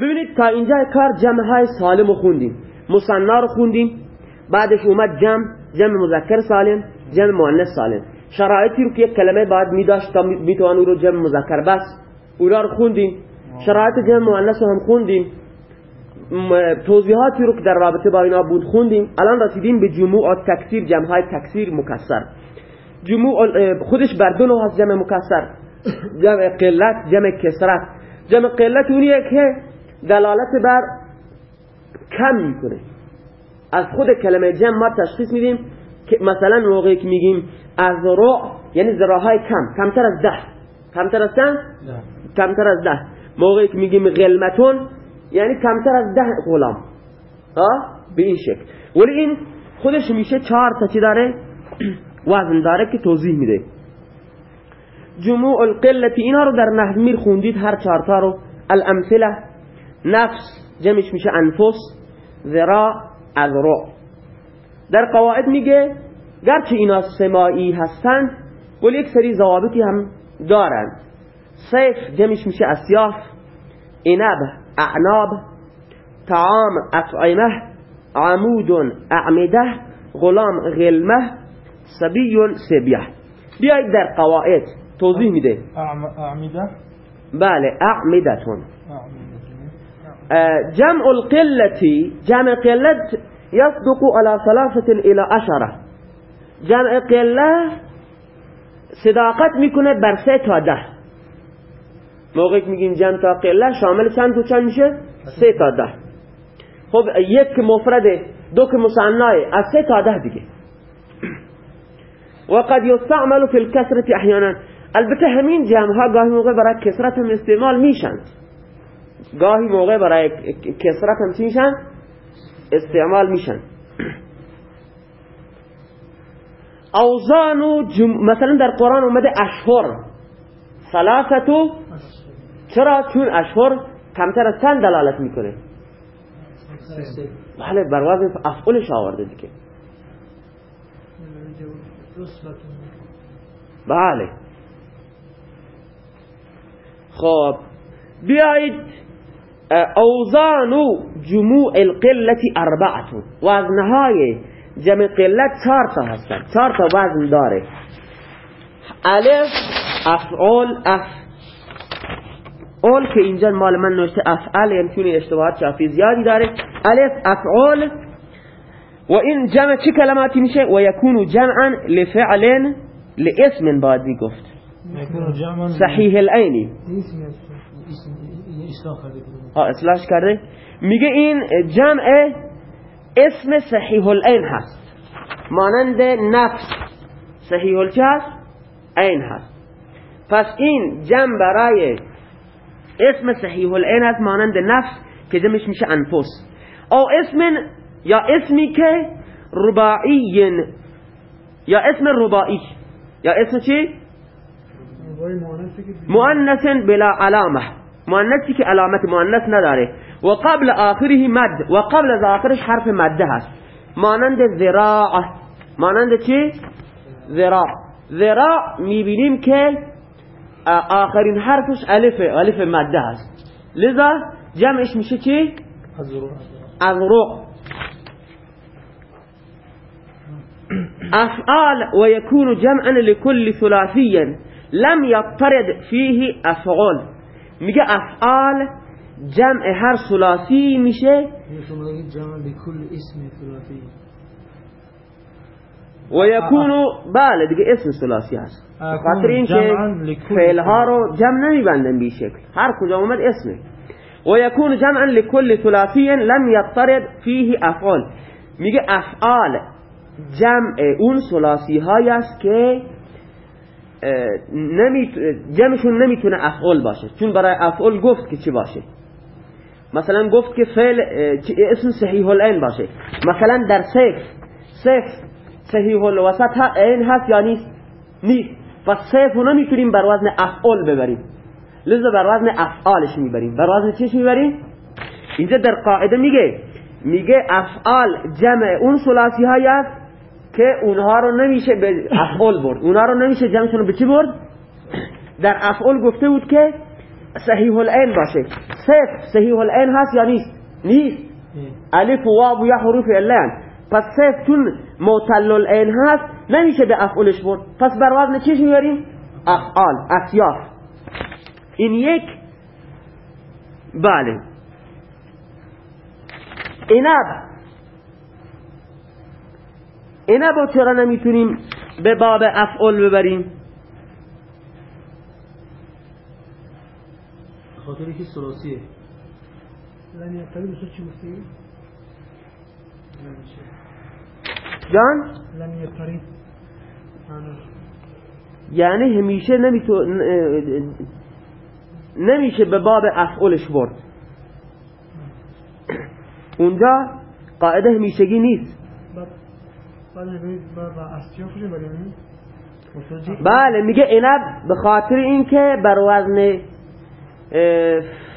ببینید تا اینجا کار جمع های سالم رو خوندیم. مصنا رو خوندیم. بعدش اومد جمع جمع مذکر سالم جمع مؤنث سالم. شرایطی رو که یک کلمه بعد میداشت تا می‌توان او رو جمع مذکر. بس اونا رو خوندیم. شرایط جمع مؤنث رو هم خوندیم. توضیحاتی رو که در رابطه با اینا بود خوندیم. الان رسیدیم به جموع تکثیر جمع های تکثیر مکسر. جموع خودش بر دو نوع جمع مکسر جمع قلت جمع کسرت. جمع قلت اونیه که دلالت بر کم می‌کنه. از خود کلمه جمع ما تشخیص میدیم که مثلا موقعی که میگیم از رو یعنی ذراهای کم کمتر از ده. کمتر از چند؟ کمتر از ده. موقعی که میگیم غلمتون یعنی کمتر از ده غلام. به این شکل. ولی این خودش میشه چهار تا چی داره؟ وزن داره که توضیح میده. جموع القلتی اینا رو در نهمیر خوندید هر چهارتا رو. الامثله نفس جمعش میشه انفس ذرا اذرع در قواعد میگه گرچه اینا سمایی هستند ولی یک سری ضوابطی هم دارن. سیف جمعش میشه اسیاف اینب اعناب طعام اطعمه عمود اعمده غلام غلمه سبی سبیه. بیایید در قواعد توضیح میده. اعمده؟ بله اعمدتون. جمع القلة جمع قلت يصدق على ثلاثة إلى عشرة. جمع قلة صداقت میکنه بر تا ده. موقعی که جمع تا قلة شامل چند تو چند میشه؟ سه تا ده. خب یک مفرده دو که مصنعه تا ده دیگه. وقد يستعمل في الكسرة أحيانا البته همین جمع ها گاهی موقع استعمال میشن. گاهی موقع برای کسرت هم استعمال میشن. اوزان و جم... مثلا در قرآن اومده اشهر. ثلاثتو چرا؟ چون اشهر کمتر از چند دلالت می‌کنه؟ بله بر وزن افعالش آورده دیگه. بله. خب بیایید اوزان جموع القلت اربعتون وزنهای جمع قلت چهار تا هستن. چهار تا وزن داره. الف افعال اف. اول که اینجا مال من نوشته افعال یعنی چون اشتباهات شافی زیادی داره. الف افعال. و این جمع چه کلماتی میشه؟ و یکون جمعا لفعل لاسم باید گفت. صحیح العینی اصلاح کرده میگه این جمع اسم صحیح العین هست. مانند نفس صحیح الچه هست؟ عین هست. پس این جمع برای اسم صحیح العین هست مانند نفس که جمعش میشه انفس. او اسم یا اسمی که رباعی یا اسم رباعی. یا اسم چی؟ مؤنث بلا علامه. مؤنثی که علامت مؤنث نداره. و قبل آخره مد و قبل از آخرش حرف مده هست. مانند ذراع. مانند چی؟ ذراع. ذراع می‌بینیم که آخرین حرفش الف الف مده هست. لذا جمعش میشه چی؟ اذرع افعال ويكون جمعا لكل ثلاثي لم يطرد فيه افعال. میگه افعال جمع هر ثلاثی میشه. جمع لكل اسم ثلاثي و یکونو بله دیگه اسم ثلاثی هست. خاطر این که فعل ها رو جمع نمیبندن بی شکل. هر کجا اومد اسمه. و یکون جمعا لكل ثلاثی لم یطرد فیه افعال. میگه افعال جمع اون ثلاثی هایی است که جمعشون نمی‌تونه افعال باشه. چون برای افعال گفت که چی باشه. مثلا گفت که فعل اسم صحیح العین باشه. مثلا در سیف سیف صحیح الوسط این هست یا نیست؟ نیست. پس سیف رو نمی‌تونیم بر وزن افعال ببریم. لذا بر وزن افعالش می‌بریم. بر وزن چیش می‌بریم؟ اینجا در قاعده میگه میگه افعال جمع اون ثلاثی های است که اونها رو نمیشه به افعال برد. اونها رو نمیشه جمعشون رو به چی برد؟ در افعال گفته بود که صحیح العین باشه. صف صحیح العین هست یا نیست؟ نیست. الف و واو یا حروف علن پس صف چون معتل العین هست نمیشه به افعالش برد. پس بر وزن چیش میاریم؟ افعال اسیاف. این یک بله. اینب اینب رو چرا نمی‌تونیم به باب افعال ببریم؟ خاطر که سلاسیه. چی گفتی؟ جان؟ يقترب آنه. یعنی همیشه نمیتو... نمیشه به باب افعالش برد. اونجا قاعده همیشگی نیست بعد بعد نبید با با اسیا کجا بریم؟ متوجه؟ بله میگه اینب به خاطر اینکه بر وزن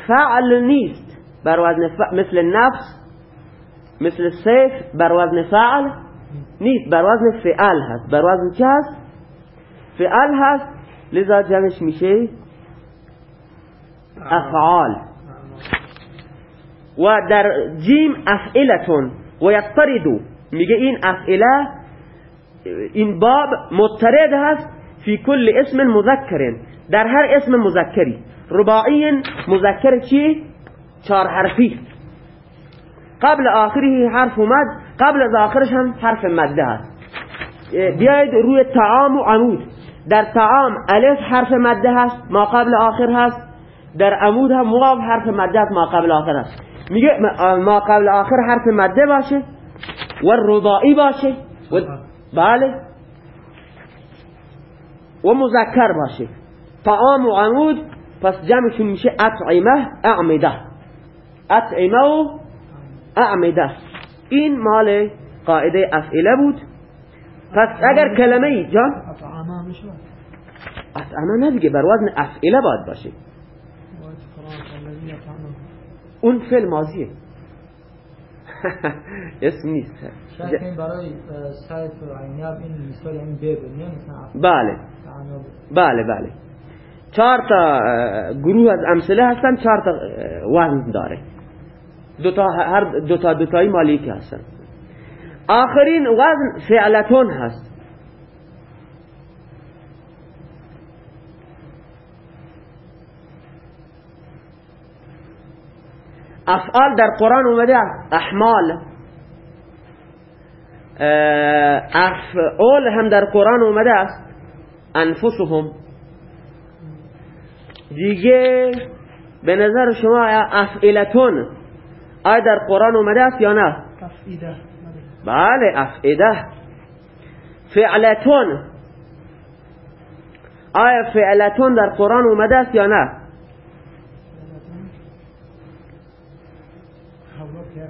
فعل نیست. بر وزن ف... مثل نفس مثل سیف بر وزن فعل نیست. بر وزن فعل هست. بر وزن چه هست؟ فعل هست. لذا جمعش میشه افعال. و در جیم افعلتون و یطردو میگه این افعله این باب مضطرد هست فی کل اسم مذکر در هر اسم مذکری. رباعی مذکر چی؟ چهار حرفی. قبل آخره حرف مد قبل از آخرش هم حرف مده هست. بیاید روی تعام و عمود. در تعام الف حرف مده هست ما قبل آخر هست. در عمود هم واو حرف مده هست ما قبل آخر هست. میگه ما قبل آخر حرف مده باشه. و رباعی باشه. و بله. و مذکر باشه. طعام و عمود پس جمعشون میشه اطعمه اعمده. اطعمه و اعمده. این مال قاعده افعله بود. پس اگر کلمه ای جان؟ اطعمه نه دیگه بر وزن افعله باید باشه. اون فعل ماضیه. اسم نیست شاید این برای سایف و عینب این مثال این بیبه نه مثلا بله. بله بله. چهار تا گروه از امثله هستن چهار تا وزن داره. دو تا هر دو تا دو تایی مالیکی هستن. آخرین وزن فعلتون هست. افعال در قرآن اومده است. احمال افعال هم در قرآن اومده است. انفسهم. دیگه به نظر شما افعلتون آیا در قرآن اومده است یا نه؟ تفعیده. بله افعده. فعلتون. آیا فعلتون در قرآن اومده است یا نه؟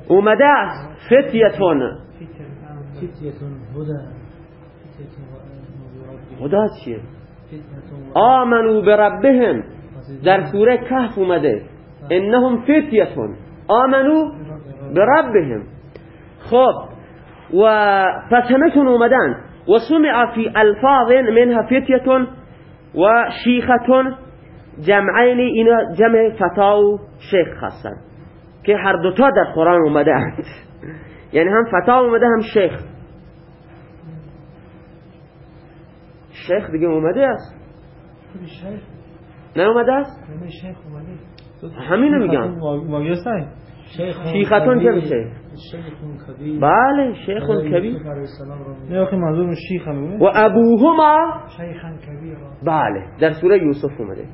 اومده است. فتیتون. خدا چیه؟ آمنو بربهم. در سوره کهف اومده. انهم فتیتون. آمنو بربهم. خب. و همشون اومدن. و سمع فی الفاظ منها فتیتون و شیختون. جمعین اینا جمع فتا و شیخ هستن که هر دوتا در قرآن اومده اند. یعنی هم فتا اومده هم شیخ. شیخ دیگه اومده است. نه اومده است؟ همینو میگم شیختون چه میشه؟ کبیر. بله شیخ کبیر. نه آخه منظور شیخ هم و ابوهما؟ شیخا کبیرا. بله در سوره یوسف اومده.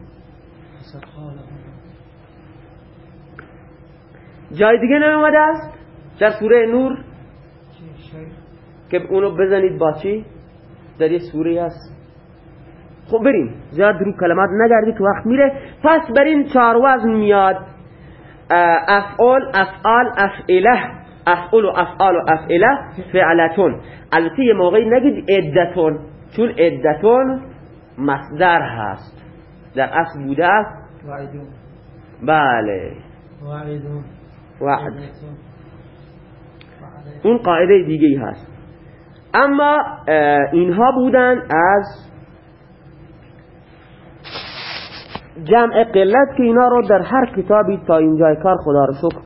جای دیگه نیومده است؟ در سوره نور؟ که اونو بزنید با چی؟ در یه سوره هست خب بریم. زیاد رو کلمات نگردی که وقت میره. پس بر این چهار وزن میاد. افعال افعال افعله. افعال و افعال و افعله فعلتون. البته یه موقعی نگید عدتون چون عدتون مصدر هست. در اصل بوده است. بله. وعد. اون قاعده دیگه ای هست اما اینها بودن از جمع قلت که اینا رو در هر کتابی تا اینجای کار خدا رو شکر